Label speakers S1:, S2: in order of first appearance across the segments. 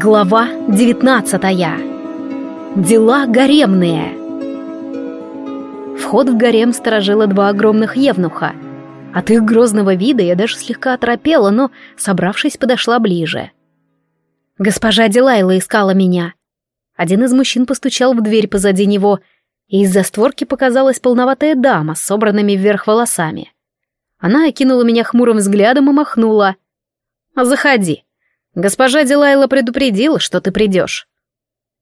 S1: Глава 19 Дела гаремные. Вход в гарем сторожило два огромных евнуха. От их грозного вида я даже слегка оторопела, но, собравшись, подошла ближе. Госпожа Дилайла искала меня. Один из мужчин постучал в дверь позади него, и из-за створки показалась полноватая дама с собранными вверх волосами. Она окинула меня хмурым взглядом и махнула. «Заходи», Госпожа Дилайла предупредила, что ты придешь.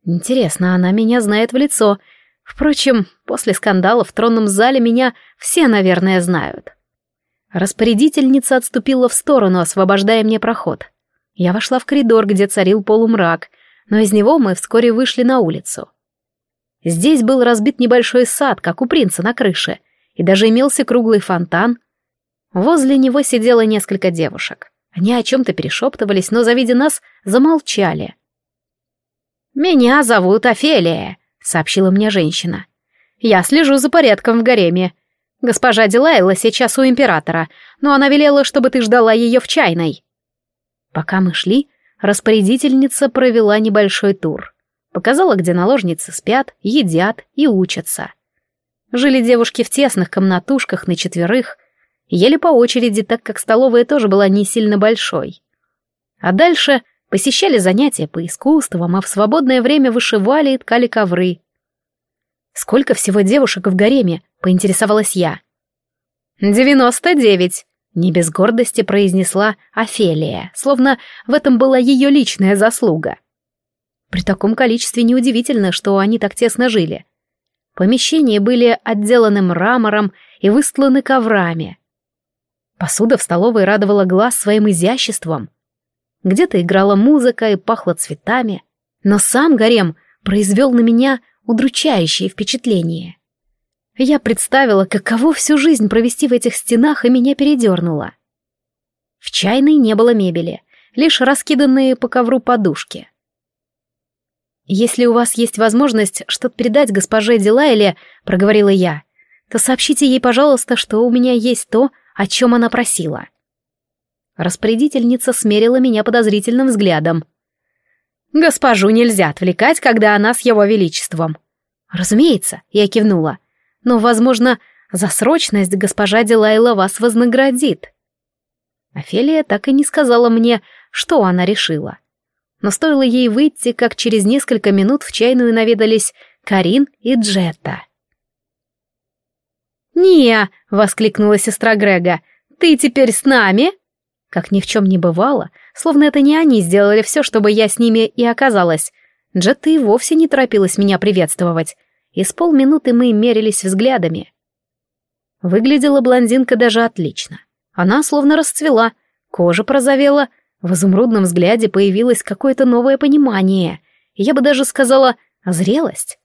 S1: Интересно, она меня знает в лицо. Впрочем, после скандала в тронном зале меня все, наверное, знают. Распорядительница отступила в сторону, освобождая мне проход. Я вошла в коридор, где царил полумрак, но из него мы вскоре вышли на улицу. Здесь был разбит небольшой сад, как у принца на крыше, и даже имелся круглый фонтан. Возле него сидело несколько девушек. Они о чем-то перешептывались, но, завидя нас, замолчали. «Меня зовут Офелия», — сообщила мне женщина. «Я слежу за порядком в гареме. Госпожа Дилайла сейчас у императора, но она велела, чтобы ты ждала ее в чайной». Пока мы шли, распорядительница провела небольшой тур. Показала, где наложницы спят, едят и учатся. Жили девушки в тесных комнатушках на четверых, ели по очереди, так как столовая тоже была не сильно большой. А дальше посещали занятия по искусствам, а в свободное время вышивали и ткали ковры. «Сколько всего девушек в гареме?» — поинтересовалась я. «Девяносто девять», — не без гордости произнесла Офелия, словно в этом была ее личная заслуга. При таком количестве неудивительно, что они так тесно жили. Помещения были отделаны мрамором и выстланы коврами. Посуда в столовой радовала глаз своим изяществом. Где-то играла музыка и пахло цветами, но сам гарем произвел на меня удручающее впечатление. Я представила, каково всю жизнь провести в этих стенах, и меня передернуло. В чайной не было мебели, лишь раскиданные по ковру подушки. «Если у вас есть возможность что-то передать госпоже Дилайле», — проговорила я, — «то сообщите ей, пожалуйста, что у меня есть то, о чем она просила. Распорядительница смерила меня подозрительным взглядом. «Госпожу нельзя отвлекать, когда она с его величеством». «Разумеется», — я кивнула. «Но, возможно, за срочность госпожа Дилайла вас вознаградит». Офелия так и не сказала мне, что она решила. Но стоило ей выйти, как через несколько минут в чайную наведались Карин и Джетта. «Ния!» — воскликнула сестра Грега. «Ты теперь с нами?» Как ни в чем не бывало, словно это не они сделали все, чтобы я с ними и оказалась. Джетта и вовсе не торопилась меня приветствовать, и с полминуты мы мерились взглядами. Выглядела блондинка даже отлично. Она словно расцвела, кожа прозовела, в изумрудном взгляде появилось какое-то новое понимание, я бы даже сказала «зрелость».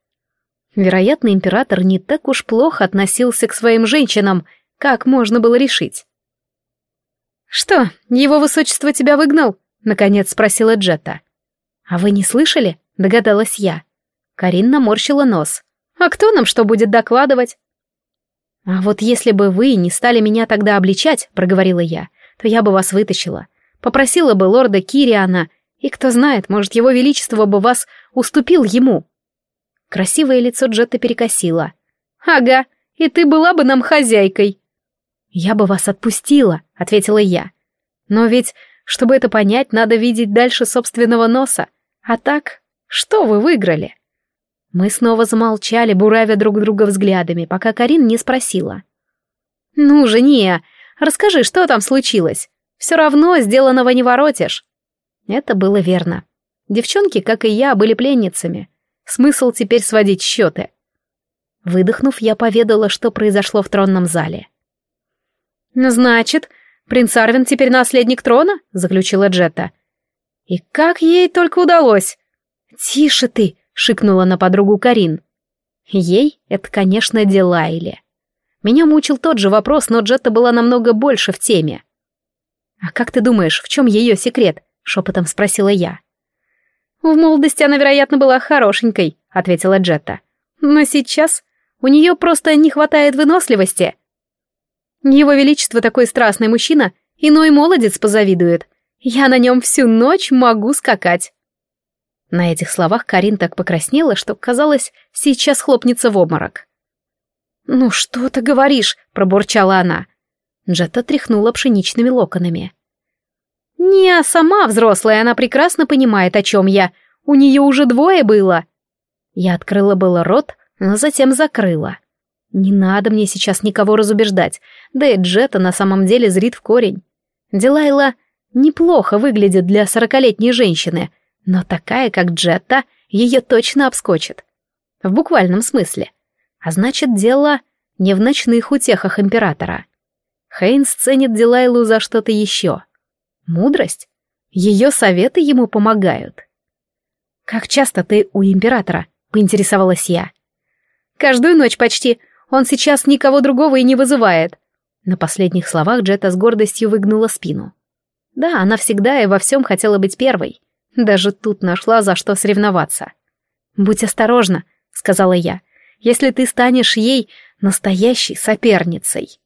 S1: Вероятно, император не так уж плохо относился к своим женщинам, как можно было решить. «Что, его высочество тебя выгнал?» — наконец спросила Джетта. «А вы не слышали?» — догадалась я. Карин наморщила нос. «А кто нам что будет докладывать?» «А вот если бы вы не стали меня тогда обличать», — проговорила я, «то я бы вас вытащила. Попросила бы лорда Кириана, и кто знает, может, его величество бы вас уступил ему». Красивое лицо Джетта перекосило. «Ага, и ты была бы нам хозяйкой». «Я бы вас отпустила», — ответила я. «Но ведь, чтобы это понять, надо видеть дальше собственного носа. А так, что вы выиграли?» Мы снова замолчали, буравя друг друга взглядами, пока Карин не спросила. «Ну же, Ния, расскажи, что там случилось? Все равно сделанного не воротишь». Это было верно. Девчонки, как и я, были пленницами. Смысл теперь сводить счеты. Выдохнув, я поведала, что произошло в тронном зале. «Значит, принц Арвин теперь наследник трона?» — заключила Джетта. «И как ей только удалось?» «Тише ты!» — шикнула на подругу Карин. Ей это, конечно, Дилайли. Меня мучил тот же вопрос, но Джетта была намного больше в теме. «А как ты думаешь, в чем ее секрет?» — шепотом спросила я. «В молодости она, вероятно, была хорошенькой», — ответила Джетта. «Но сейчас у нее просто не хватает выносливости. Его Величество такой страстный мужчина, иной молодец позавидует. Я на нем всю ночь могу скакать». На этих словах Карин так покраснела, что, казалось, сейчас хлопнется в обморок. «Ну что ты говоришь?» — пробурчала она. Джетта тряхнула пшеничными локонами. «Не, а сама взрослая, она прекрасно понимает, о чем я. У нее уже двое было». Я открыла было рот, но затем закрыла. Не надо мне сейчас никого разубеждать, да и Джетта на самом деле зрит в корень. Дилайла неплохо выглядит для сорокалетней женщины, но такая, как Джетта, ее точно обскочит. В буквальном смысле. А значит, дело не в ночных утехах императора. Хейнс ценит Дилайлу за что-то еще. Мудрость? Ее советы ему помогают. «Как часто ты у императора?» — поинтересовалась я. «Каждую ночь почти. Он сейчас никого другого и не вызывает». На последних словах Джета с гордостью выгнула спину. Да, она всегда и во всем хотела быть первой. Даже тут нашла за что соревноваться. «Будь осторожна», — сказала я, — «если ты станешь ей настоящей соперницей».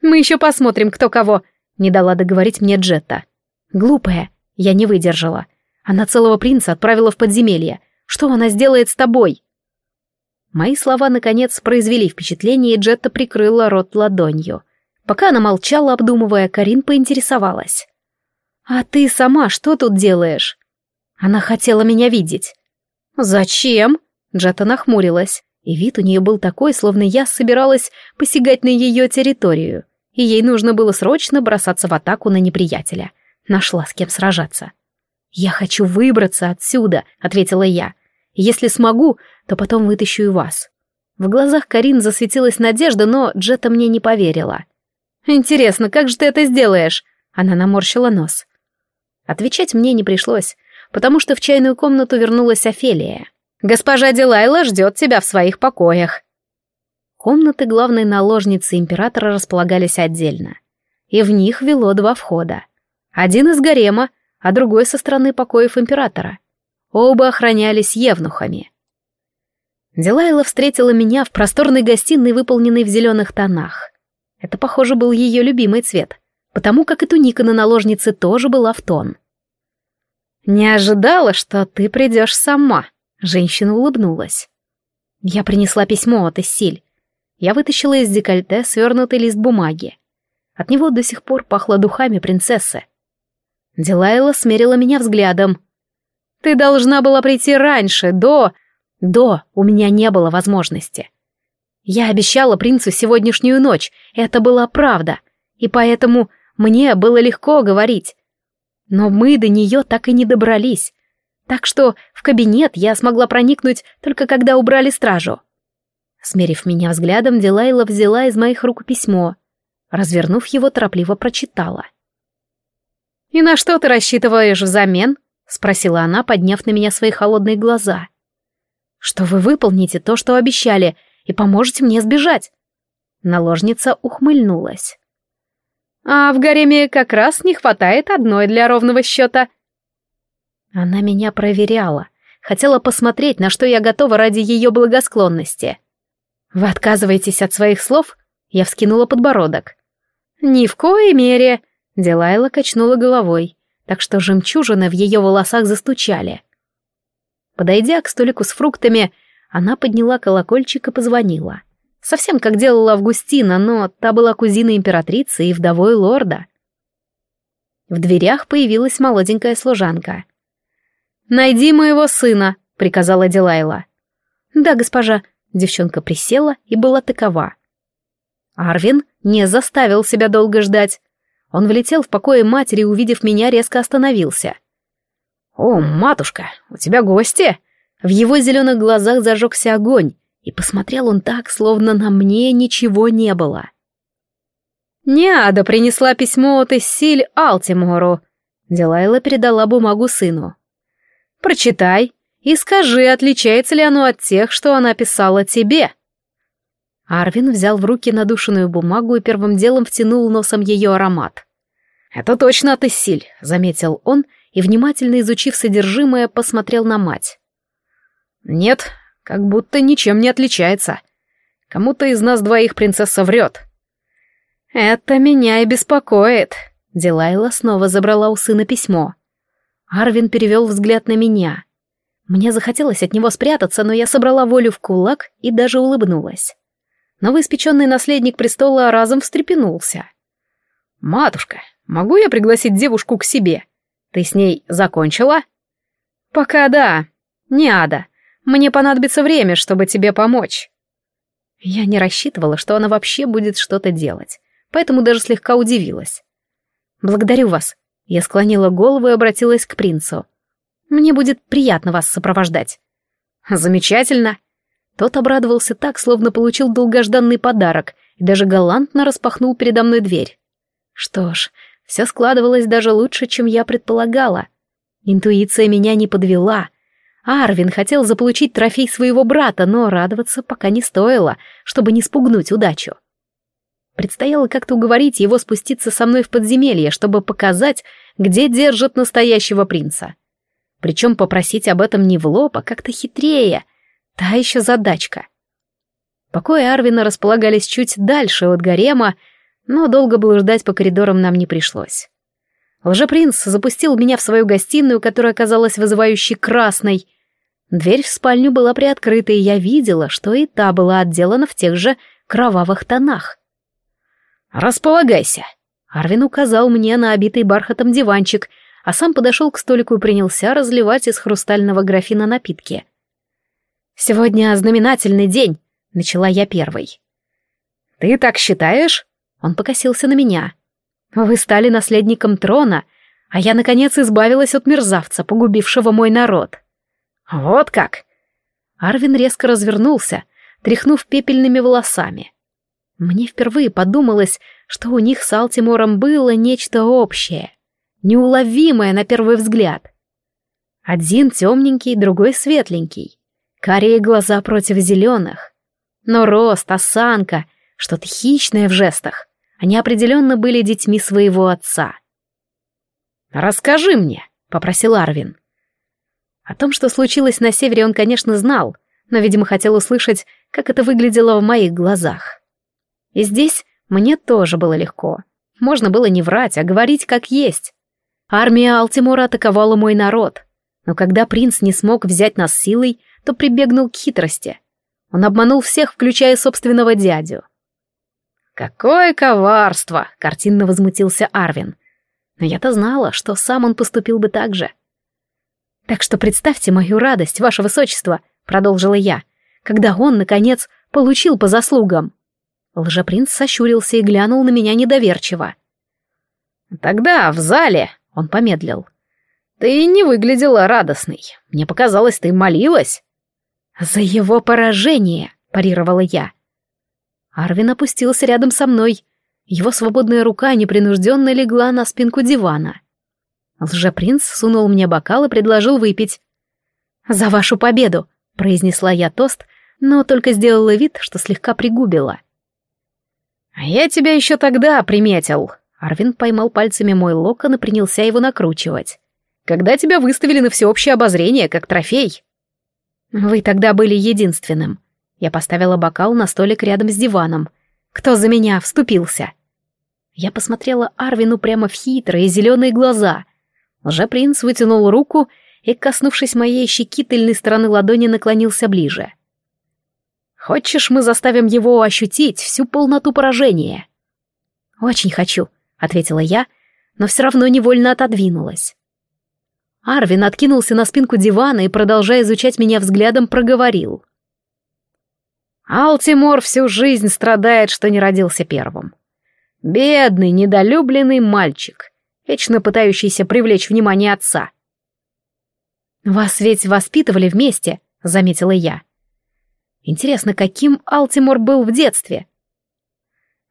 S1: «Мы еще посмотрим, кто кого», — не дала договорить мне Джетта. «Глупая», — я не выдержала. Она целого принца отправила в подземелье. Что она сделает с тобой?» Мои слова, наконец, произвели впечатление, и Джетта прикрыла рот ладонью. Пока она молчала, обдумывая, Карин поинтересовалась. «А ты сама что тут делаешь?» Она хотела меня видеть. «Зачем?» Джетта нахмурилась, и вид у нее был такой, словно я собиралась посягать на ее территорию, и ей нужно было срочно бросаться в атаку на неприятеля. Нашла с кем сражаться. «Я хочу выбраться отсюда», — ответила я. «Если смогу, то потом вытащу и вас». В глазах Карин засветилась надежда, но Джета мне не поверила. «Интересно, как же ты это сделаешь?» Она наморщила нос. Отвечать мне не пришлось, потому что в чайную комнату вернулась Офелия. «Госпожа Дилайла ждет тебя в своих покоях». Комнаты главной наложницы императора располагались отдельно. И в них вело два входа. Один из гарема, а другой со стороны покоев императора. Оба охранялись евнухами. Дилайла встретила меня в просторной гостиной, выполненной в зеленых тонах. Это, похоже, был ее любимый цвет, потому как и туника на наложнице тоже была в тон. «Не ожидала, что ты придешь сама», — женщина улыбнулась. Я принесла письмо от Эссиль. Я вытащила из декольте свернутый лист бумаги. От него до сих пор пахло духами принцессы. Дилайла смерила меня взглядом. «Ты должна была прийти раньше, до...» «До у меня не было возможности. Я обещала принцу сегодняшнюю ночь, это была правда, и поэтому мне было легко говорить. Но мы до нее так и не добрались, так что в кабинет я смогла проникнуть только когда убрали стражу». Смерив меня взглядом, Дилайла взяла из моих рук письмо. Развернув его, торопливо прочитала — «И на что ты рассчитываешь взамен?» — спросила она, подняв на меня свои холодные глаза. «Что вы выполните то, что обещали, и поможете мне сбежать?» Наложница ухмыльнулась. «А в гареме как раз не хватает одной для ровного счета». Она меня проверяла, хотела посмотреть, на что я готова ради ее благосклонности. «Вы отказываетесь от своих слов?» Я вскинула подбородок. «Ни в коей мере», Дилайла качнула головой, так что жемчужины в ее волосах застучали. Подойдя к столику с фруктами, она подняла колокольчик и позвонила. Совсем как делала Августина, но та была кузиной императрицы и вдовой лорда. В дверях появилась молоденькая служанка. «Найди моего сына», — приказала Дилайла. «Да, госпожа», — девчонка присела и была такова. Арвин не заставил себя долго ждать. Он влетел в покое матери и, увидев меня, резко остановился. «О, матушка, у тебя гости?» В его зеленых глазах зажегся огонь, и посмотрел он так, словно на мне ничего не было. «Неада принесла письмо от Иссиль Алтимору», — Дилайла передала бумагу сыну. «Прочитай и скажи, отличается ли оно от тех, что она писала тебе». Арвин взял в руки надушенную бумагу и первым делом втянул носом ее аромат. «Это точно от Иссиль», — заметил он и, внимательно изучив содержимое, посмотрел на мать. «Нет, как будто ничем не отличается. Кому-то из нас двоих принцесса врет». «Это меня и беспокоит», — Дилайла снова забрала у сына письмо. Арвин перевел взгляд на меня. Мне захотелось от него спрятаться, но я собрала волю в кулак и даже улыбнулась. Новоиспеченный наследник престола разом встрепенулся. «Матушка, могу я пригласить девушку к себе? Ты с ней закончила?» «Пока да. Не ада. Мне понадобится время, чтобы тебе помочь». Я не рассчитывала, что она вообще будет что-то делать, поэтому даже слегка удивилась. «Благодарю вас». Я склонила голову и обратилась к принцу. Мне будет приятно вас сопровождать». «Замечательно!» Тот обрадовался так, словно получил долгожданный подарок, и даже галантно распахнул передо мной дверь. Что ж, все складывалось даже лучше, чем я предполагала. Интуиция меня не подвела. Арвин хотел заполучить трофей своего брата, но радоваться пока не стоило, чтобы не спугнуть удачу. Предстояло как-то уговорить его спуститься со мной в подземелье, чтобы показать, где держат настоящего принца. Причем попросить об этом не в лоб, а как-то хитрее. Та еще задачка. Покои Арвина располагались чуть дальше от гарема, но долго блуждать по коридорам нам не пришлось. Лжепринц запустил меня в свою гостиную, которая оказалась вызывающей красной. Дверь в спальню была приоткрыта, и я видела, что и та была отделана в тех же кровавых тонах. «Располагайся», — Арвин указал мне на обитый бархатом диванчик — а сам подошел к столику и принялся разливать из хрустального графина напитки. «Сегодня знаменательный день», — начала я первой. «Ты так считаешь?» Он покосился на меня. «Вы стали наследником трона, а я, наконец, избавилась от мерзавца, погубившего мой народ». «Вот как!» Арвин резко развернулся, тряхнув пепельными волосами. Мне впервые подумалось, что у них с Алтимором было нечто общее неуловимое на первый взгляд. Один темненький, другой светленький. Карие глаза против зеленых. Но рост, осанка, что-то хищное в жестах. Они определенно были детьми своего отца. «Расскажи мне», — попросил Арвин. О том, что случилось на севере, он, конечно, знал, но, видимо, хотел услышать, как это выглядело в моих глазах. И здесь мне тоже было легко. Можно было не врать, а говорить как есть. Армия Алтимора атаковала мой народ, но когда принц не смог взять нас силой, то прибегнул к хитрости. Он обманул всех, включая собственного дядю. «Какое коварство!» — картинно возмутился Арвин. Но я-то знала, что сам он поступил бы так же. «Так что представьте мою радость, ваше высочество», — продолжила я, когда он, наконец, получил по заслугам. Лжепринц сощурился и глянул на меня недоверчиво. «Тогда в зале он помедлил. «Ты не выглядела радостной. Мне показалось, ты молилась». «За его поражение!» — парировала я. Арвин опустился рядом со мной. Его свободная рука непринужденно легла на спинку дивана. Лжепринц сунул мне бокал и предложил выпить. «За вашу победу!» — произнесла я тост, но только сделала вид, что слегка пригубила. «А я тебя еще тогда приметил», Арвин поймал пальцами мой локон и принялся его накручивать. «Когда тебя выставили на всеобщее обозрение, как трофей?» «Вы тогда были единственным». Я поставила бокал на столик рядом с диваном. «Кто за меня вступился?» Я посмотрела Арвину прямо в хитрые зеленые глаза. Лжепринц вытянул руку и, коснувшись моей щеки тыльной стороны ладони, наклонился ближе. «Хочешь, мы заставим его ощутить всю полноту поражения?» «Очень хочу», — ответила я, но все равно невольно отодвинулась. Арвин откинулся на спинку дивана и, продолжая изучать меня взглядом, проговорил. «Алтимор всю жизнь страдает, что не родился первым. Бедный, недолюбленный мальчик, вечно пытающийся привлечь внимание отца». «Вас ведь воспитывали вместе», — заметила я. «Интересно, каким Алтимор был в детстве?»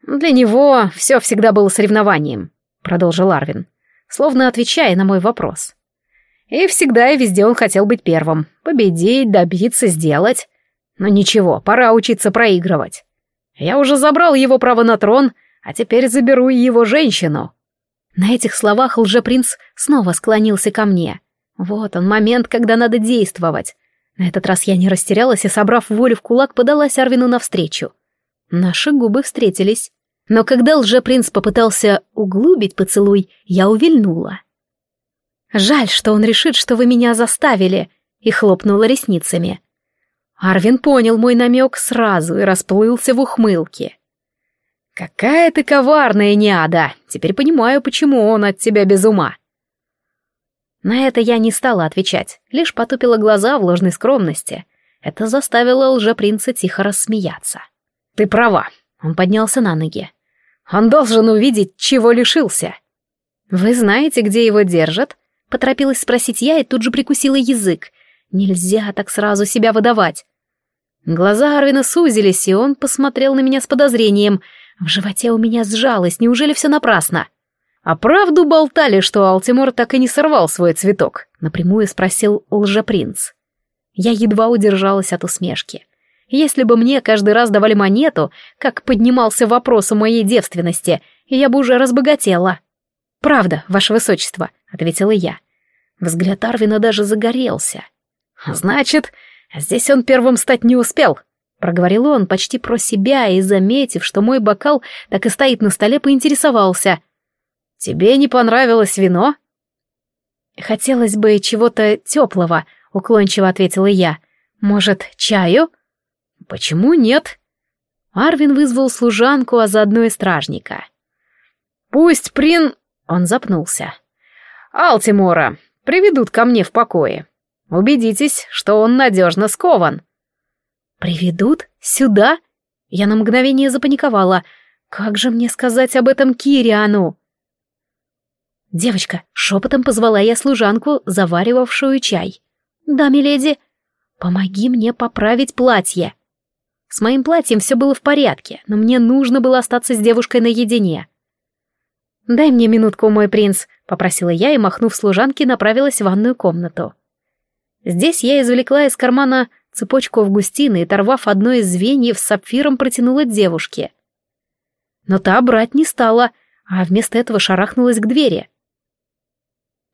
S1: «Для него все всегда было соревнованием», — продолжил Арвин, словно отвечая на мой вопрос. «И всегда и везде он хотел быть первым, победить, добиться, сделать. Но ничего, пора учиться проигрывать. Я уже забрал его право на трон, а теперь заберу и его женщину». На этих словах лжепринц снова склонился ко мне. Вот он, момент, когда надо действовать. На этот раз я не растерялась и, собрав волю в кулак, подалась Арвину навстречу. Наши губы встретились. Но когда лжепринц попытался углубить поцелуй, я увильнула. «Жаль, что он решит, что вы меня заставили», — и хлопнула ресницами. Арвин понял мой намек сразу и расплылся в ухмылке. «Какая ты коварная, Неада! Теперь понимаю, почему он от тебя без ума». На это я не стала отвечать, лишь потупила глаза в ложной скромности. Это заставило лжепринца тихо рассмеяться. «Ты права», — он поднялся на ноги. «Он должен увидеть, чего лишился». «Вы знаете, где его держат?» — поторопилась спросить я и тут же прикусила язык. Нельзя так сразу себя выдавать. Глаза Арвина сузились, и он посмотрел на меня с подозрением. В животе у меня сжалось, неужели все напрасно? «А правду болтали, что Алтимор так и не сорвал свой цветок?» — напрямую спросил лжепринц. Я едва удержалась от усмешки. Если бы мне каждый раз давали монету, как поднимался вопрос о моей девственности, я бы уже разбогатела. «Правда, ваше высочество», — ответила я. Взгляд Арвина даже загорелся. «Значит, здесь он первым стать не успел», — проговорил он почти про себя и, заметив, что мой бокал так и стоит на столе, поинтересовался. «Тебе не понравилось вино?» «Хотелось бы чего-то теплого», — уклончиво ответила я. «Может, чаю?» «Почему нет?» Арвин вызвал служанку, а заодно и стражника. «Пусть Прин...» — он запнулся. «Алтимора приведут ко мне в покое. Убедитесь, что он надежно скован». «Приведут? Сюда?» Я на мгновение запаниковала. «Как же мне сказать об этом Кириану?» «Девочка», — шепотом позвала я служанку, заваривавшую чай. «Да, миледи, помоги мне поправить платье». С моим платьем все было в порядке, но мне нужно было остаться с девушкой наедине. «Дай мне минутку, мой принц», — попросила я и, махнув служанке, направилась в ванную комнату. Здесь я извлекла из кармана цепочку Августины и, торвав одно из звеньев, с сапфиром протянула девушке. Но та брать не стала, а вместо этого шарахнулась к двери.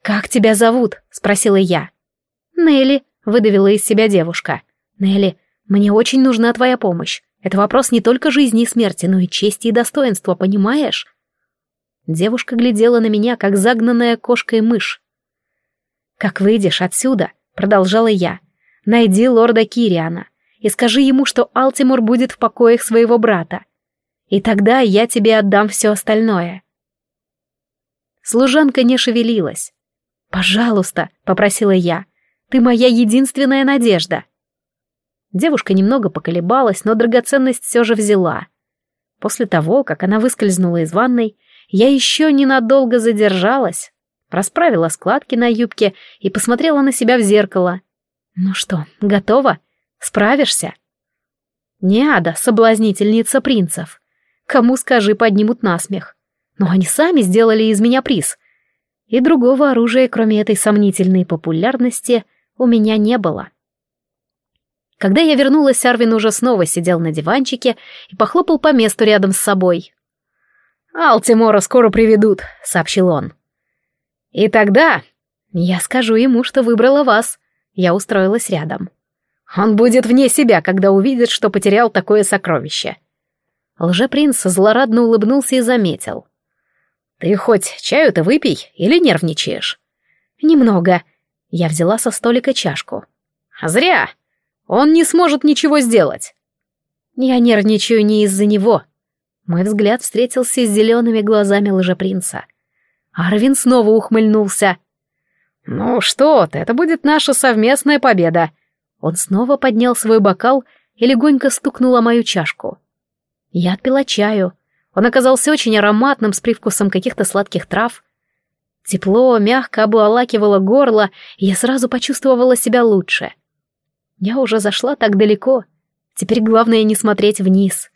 S1: «Как тебя зовут?» — спросила я. «Нелли», — выдавила из себя девушка. «Нелли, мне очень нужна твоя помощь. Это вопрос не только жизни и смерти, но и чести и достоинства, понимаешь?» Девушка глядела на меня, как загнанная кошкой мышь. «Как выйдешь отсюда?» — продолжала я. «Найди лорда Кириана и скажи ему, что Алтимур будет в покоях своего брата. И тогда я тебе отдам все остальное». Служанка не шевелилась. «Пожалуйста», — попросила я, — «ты моя единственная надежда». Девушка немного поколебалась, но драгоценность все же взяла. После того, как она выскользнула из ванной, я еще ненадолго задержалась, расправила складки на юбке и посмотрела на себя в зеркало. Ну что, готова? Справишься? Не ада, соблазнительница принцев. Кому, скажи, поднимут насмех. Но они сами сделали из меня приз. И другого оружия, кроме этой сомнительной популярности, у меня не было. Когда я вернулась, Арвин уже снова сидел на диванчике и похлопал по месту рядом с собой. «Алтимора скоро приведут», — сообщил он. «И тогда...» «Я скажу ему, что выбрала вас». Я устроилась рядом. «Он будет вне себя, когда увидит, что потерял такое сокровище». Лжепринц злорадно улыбнулся и заметил. «Ты хоть чаю-то выпей или нервничаешь?» «Немного». Я взяла со столика чашку. «Зря. Он не сможет ничего сделать». «Я нервничаю не из-за него», мой взгляд встретился с зелеными глазами лжепринца. Арвин снова ухмыльнулся. «Ну что ты, это будет наша совместная победа!» Он снова поднял свой бокал и легонько стукнул о мою чашку. Я отпила чаю. Он оказался очень ароматным, с привкусом каких-то сладких трав. Тепло мягко обволакивало горло, и я сразу почувствовала себя лучше. Я уже зашла так далеко. Теперь главное не смотреть вниз.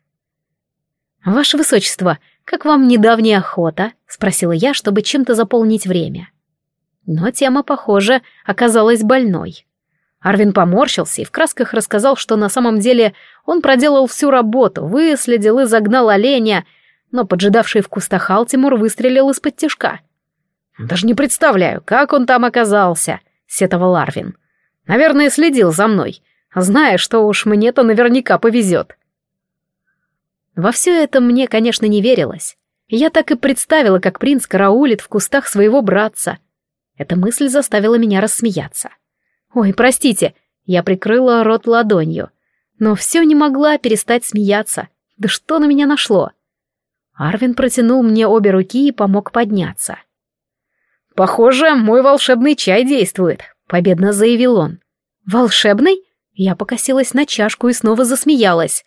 S1: «Ваше высочество, как вам недавняя охота?» — спросила я, чтобы чем-то заполнить время. Но тема, похоже, оказалась больной. Арвин поморщился и в красках рассказал, что на самом деле он проделал всю работу, выследил и загнал оленя, но поджидавший в кустах Алтимур выстрелил из-под тяжка. «Даже не представляю, как он там оказался», — сетовал Арвин. «Наверное, следил за мной, зная, что уж мне-то наверняка повезет». Во все это мне, конечно, не верилось. Я так и представила, как принц караулит в кустах своего братца. Эта мысль заставила меня рассмеяться. «Ой, простите», — я прикрыла рот ладонью, но все не могла перестать смеяться. Да что на меня нашло? Арвин протянул мне обе руки и помог подняться. «Похоже, мой волшебный чай действует», — победно заявил он. «Волшебный?» Я покосилась на чашку и снова засмеялась.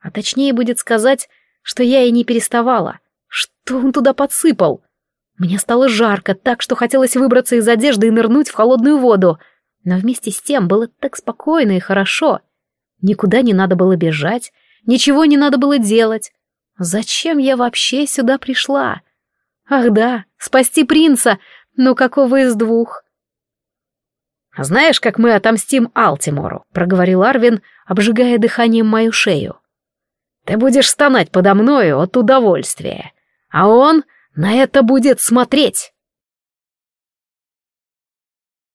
S1: А точнее будет сказать, что я и не переставала. Что он туда подсыпал? Мне стало жарко, так что хотелось выбраться из одежды и нырнуть в холодную воду. Но вместе с тем было так спокойно и хорошо. Никуда не надо было бежать, ничего не надо было делать. Зачем я вообще сюда пришла? Ах да, спасти принца, но какого из двух?
S2: «Знаешь, как мы отомстим Алтимору?» — проговорил Арвин, обжигая дыханием мою шею. «Ты будешь стонать подо мною от удовольствия, а он на это будет смотреть».